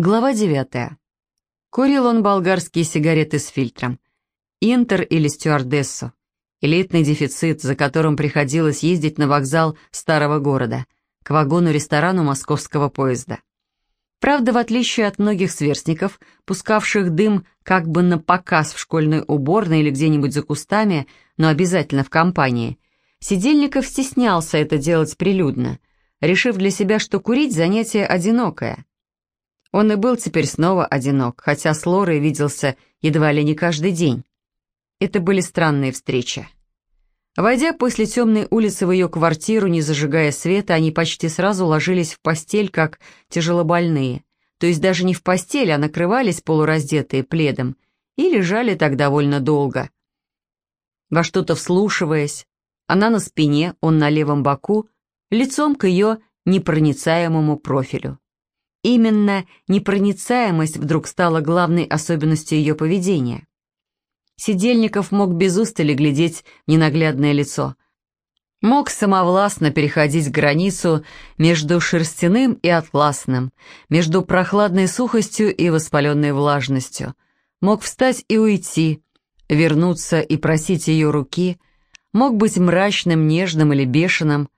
Глава 9. Курил он болгарские сигареты с фильтром. Интер или стюардессу. Элитный дефицит, за которым приходилось ездить на вокзал старого города, к вагону-ресторану московского поезда. Правда, в отличие от многих сверстников, пускавших дым как бы на показ в школьной уборной или где-нибудь за кустами, но обязательно в компании, Сидельников стеснялся это делать прилюдно, решив для себя, что курить занятие одинокое – он и был теперь снова одинок, хотя с Лорой виделся едва ли не каждый день. Это были странные встречи. Войдя после темной улицы в ее квартиру, не зажигая света, они почти сразу ложились в постель, как тяжелобольные. То есть даже не в постель, а накрывались полураздетые пледом и лежали так довольно долго. Во что-то вслушиваясь, она на спине, он на левом боку, лицом к ее непроницаемому профилю. Именно непроницаемость вдруг стала главной особенностью ее поведения. Сидельников мог без устали глядеть в ненаглядное лицо. Мог самовластно переходить границу между шерстяным и атласным, между прохладной сухостью и воспаленной влажностью. Мог встать и уйти, вернуться и просить ее руки, мог быть мрачным, нежным или бешеным,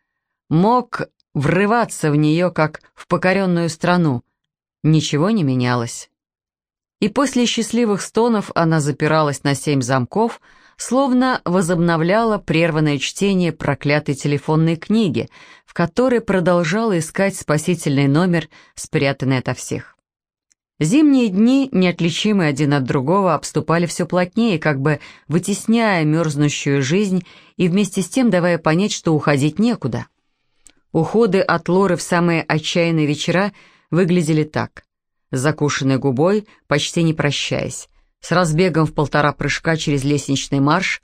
мог врываться в нее, как в покоренную страну. Ничего не менялось. И после счастливых стонов она запиралась на семь замков, словно возобновляла прерванное чтение проклятой телефонной книги, в которой продолжала искать спасительный номер, спрятанный ото всех. Зимние дни, неотличимые один от другого, обступали все плотнее, как бы вытесняя мерзнущую жизнь и вместе с тем давая понять, что уходить некуда. Уходы от Лоры в самые отчаянные вечера выглядели так. С закушенной губой, почти не прощаясь, с разбегом в полтора прыжка через лестничный марш,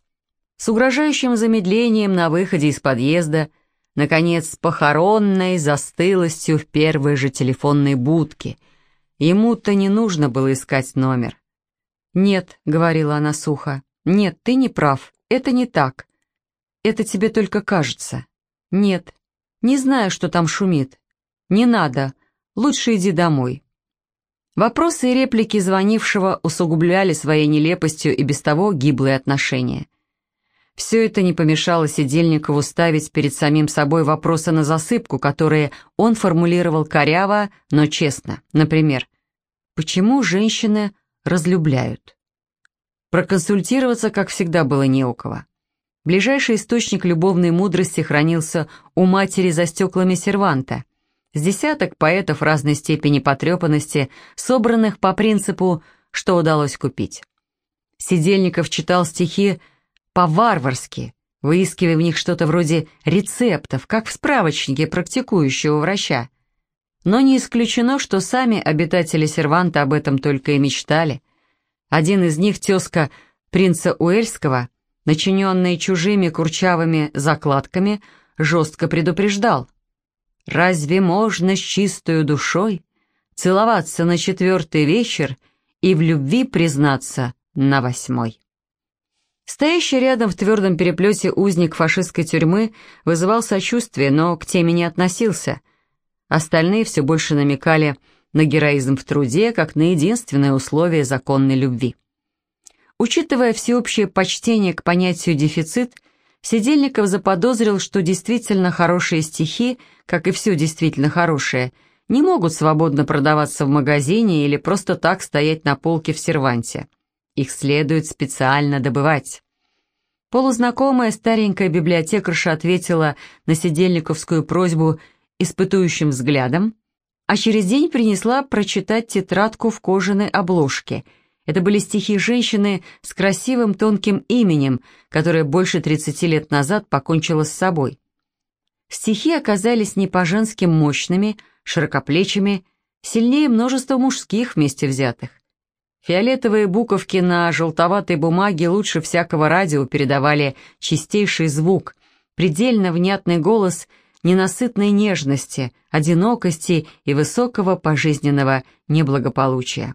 с угрожающим замедлением на выходе из подъезда, наконец, с похоронной застылостью в первой же телефонной будке. Ему-то не нужно было искать номер. «Нет», — говорила она сухо, — «нет, ты не прав, это не так. Это тебе только кажется. Нет, не знаю, что там шумит. Не надо. Лучше иди домой. Вопросы и реплики звонившего усугубляли своей нелепостью и без того гиблые отношения. Все это не помешало Сидельникову ставить перед самим собой вопросы на засыпку, которые он формулировал коряво, но честно. Например, «Почему женщины разлюбляют?» Проконсультироваться, как всегда, было не у кого. Ближайший источник любовной мудрости хранился у матери за стеклами серванта. С десяток поэтов разной степени потрепанности, собранных по принципу «что удалось купить». Сидельников читал стихи по-варварски, выискивая в них что-то вроде рецептов, как в справочнике практикующего врача. Но не исключено, что сами обитатели серванта об этом только и мечтали. Один из них, тезка принца Уэльского, начиненный чужими курчавыми закладками, жестко предупреждал. «Разве можно с чистою душой целоваться на четвертый вечер и в любви признаться на восьмой?» Стоящий рядом в твердом переплете узник фашистской тюрьмы вызывал сочувствие, но к теме не относился. Остальные все больше намекали на героизм в труде, как на единственное условие законной любви. Учитывая всеобщее почтение к понятию «дефицит», Сидельников заподозрил, что действительно хорошие стихи, как и все действительно хорошее, не могут свободно продаваться в магазине или просто так стоять на полке в серванте. Их следует специально добывать. Полузнакомая старенькая библиотекарша ответила на сидельниковскую просьбу испытующим взглядом, а через день принесла прочитать тетрадку в кожаной обложке – это были стихи женщины с красивым тонким именем, которая больше 30 лет назад покончила с собой. Стихи оказались не по-женски мощными, широкоплечими, сильнее множества мужских вместе взятых. Фиолетовые буковки на желтоватой бумаге лучше всякого радио передавали чистейший звук, предельно внятный голос ненасытной нежности, одинокости и высокого пожизненного неблагополучия.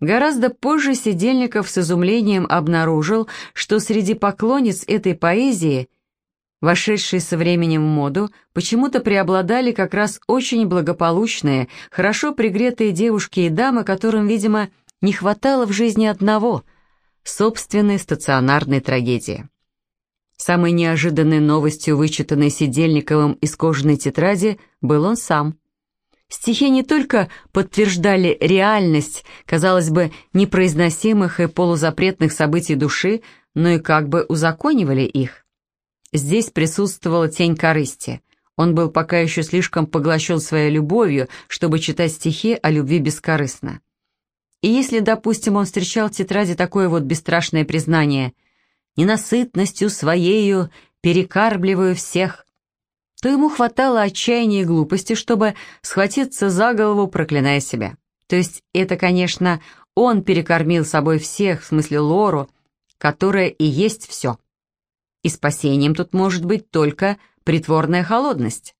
Гораздо позже Сидельников с изумлением обнаружил, что среди поклонниц этой поэзии вошедшие со временем в моду, почему-то преобладали как раз очень благополучные, хорошо пригретые девушки и дамы, которым, видимо, не хватало в жизни одного – собственной стационарной трагедии. Самой неожиданной новостью, вычитанной Сидельниковым из кожаной тетради, был он сам. Стихи не только подтверждали реальность, казалось бы, непроизносимых и полузапретных событий души, но и как бы узаконивали их. Здесь присутствовала тень корысти. Он был пока еще слишком поглощен своей любовью, чтобы читать стихи о любви бескорыстно. И если, допустим, он встречал в тетради такое вот бесстрашное признание «ненасытностью своею перекармливаю всех», то ему хватало отчаяния и глупости, чтобы схватиться за голову, проклиная себя. То есть это, конечно, он перекормил собой всех, в смысле Лору, которая и есть все. И спасением тут может быть только притворная холодность.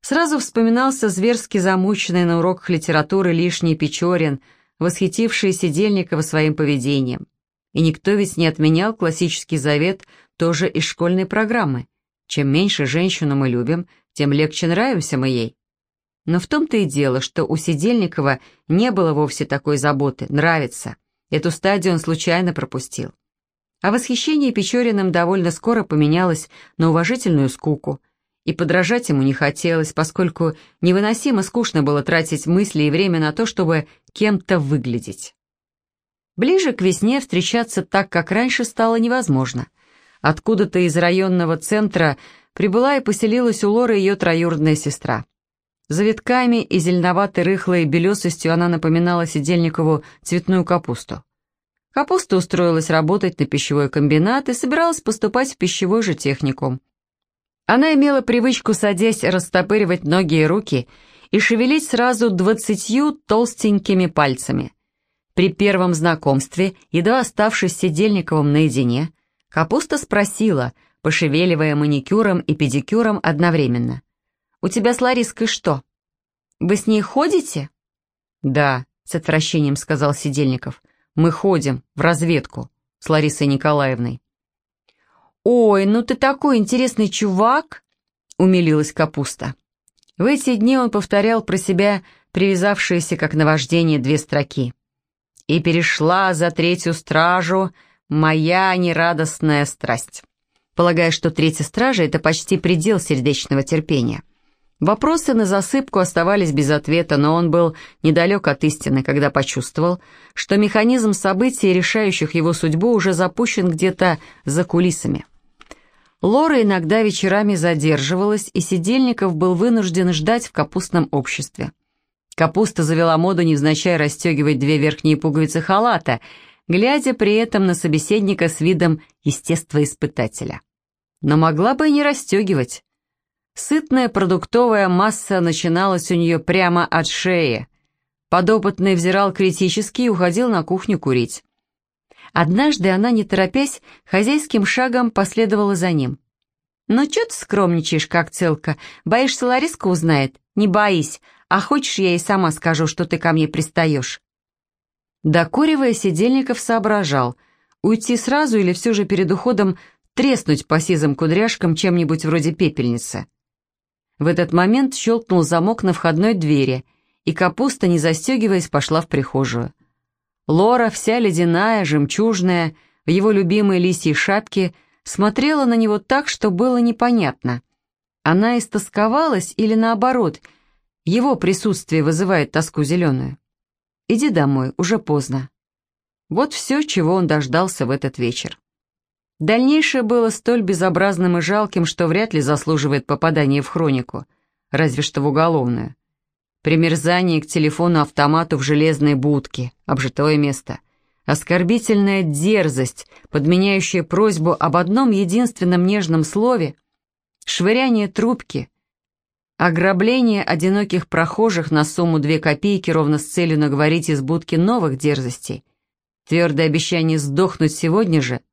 Сразу вспоминался зверски замученный на уроках литературы лишний Печорин, восхитивший Сидельникова своим поведением. И никто ведь не отменял классический завет тоже из школьной программы. Чем меньше женщину мы любим, тем легче нравимся мы ей. Но в том-то и дело, что у Сидельникова не было вовсе такой заботы, нравится. Эту стадию он случайно пропустил. А восхищение Печориным довольно скоро поменялось на уважительную скуку. И подражать ему не хотелось, поскольку невыносимо скучно было тратить мысли и время на то, чтобы кем-то выглядеть. Ближе к весне встречаться так, как раньше, стало невозможно. Откуда-то из районного центра прибыла и поселилась у Лоры ее троюродная сестра. Завитками и зеленоватой рыхлой белесостью она напоминала Сидельникову цветную капусту. Капуста устроилась работать на пищевой комбинат и собиралась поступать в пищевой же техникум. Она имела привычку, садясь, растопыривать ноги и руки и шевелить сразу двадцатью толстенькими пальцами. При первом знакомстве, едва оставшись с Сидельниковым наедине, Капуста спросила, пошевеливая маникюром и педикюром одновременно. «У тебя с Лариской что? Вы с ней ходите?» «Да», — с отвращением сказал Сидельников. «Мы ходим в разведку с Ларисой Николаевной». «Ой, ну ты такой интересный чувак!» — умилилась Капуста. В эти дни он повторял про себя привязавшиеся как наваждение две строки. «И перешла за третью стражу моя нерадостная страсть» полагая, что третья стража — это почти предел сердечного терпения. Вопросы на засыпку оставались без ответа, но он был недалек от истины, когда почувствовал, что механизм событий, решающих его судьбу, уже запущен где-то за кулисами. Лора иногда вечерами задерживалась, и Сидельников был вынужден ждать в капустном обществе. Капуста завела моду невзначай расстегивать две верхние пуговицы халата, глядя при этом на собеседника с видом естествоиспытателя. Но могла бы и не расстегивать. Сытная продуктовая масса начиналась у нее прямо от шеи. Подопытный взирал критически и уходил на кухню курить. Однажды она, не торопясь, хозяйским шагом последовала за ним. «Ну, чё ты скромничаешь, как целка? Боишься, Лариска узнает? Не боись. А хочешь, я ей сама скажу, что ты ко мне пристаешь?» Докуривая, Сидельников соображал, уйти сразу или все же перед уходом треснуть по сизым кудряшкам чем-нибудь вроде пепельницы. В этот момент щелкнул замок на входной двери, и капуста, не застегиваясь, пошла в прихожую. Лора, вся ледяная, жемчужная, в его любимой лисьей шапке, смотрела на него так, что было непонятно. Она истосковалась или наоборот, его присутствие вызывает тоску зеленую. «Иди домой, уже поздно». Вот все, чего он дождался в этот вечер. Дальнейшее было столь безобразным и жалким, что вряд ли заслуживает попадания в хронику, разве что в уголовную. Примерзание к телефону-автомату в железной будке, обжитое место. Оскорбительная дерзость, подменяющая просьбу об одном единственном нежном слове, швыряние трубки, ограбление одиноких прохожих на сумму две копейки ровно с целью наговорить из будки новых дерзостей, твердое обещание сдохнуть сегодня же —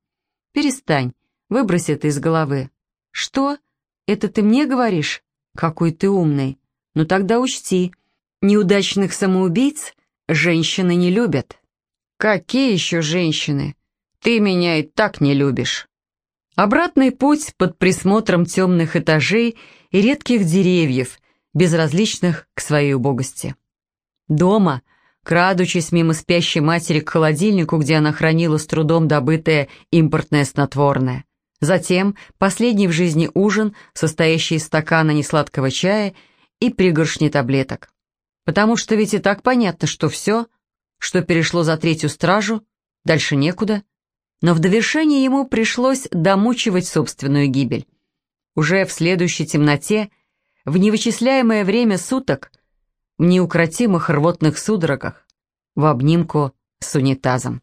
Перестань, выбрось это из головы. Что? Это ты мне говоришь? Какой ты умный. Ну тогда учти, неудачных самоубийц женщины не любят. Какие еще женщины? Ты меня и так не любишь. Обратный путь под присмотром темных этажей и редких деревьев, безразличных к своей убогости. Дома, крадучись мимо спящей матери к холодильнику, где она хранила с трудом добытое импортное снотворное. Затем последний в жизни ужин, состоящий из стакана несладкого чая и пригоршни таблеток. Потому что ведь и так понятно, что все, что перешло за третью стражу, дальше некуда — но в довершение ему пришлось домучивать собственную гибель. Уже в следующей темноте, в невычисляемое время суток, в неукротимых рвотных судорогах, в обнимку с унитазом.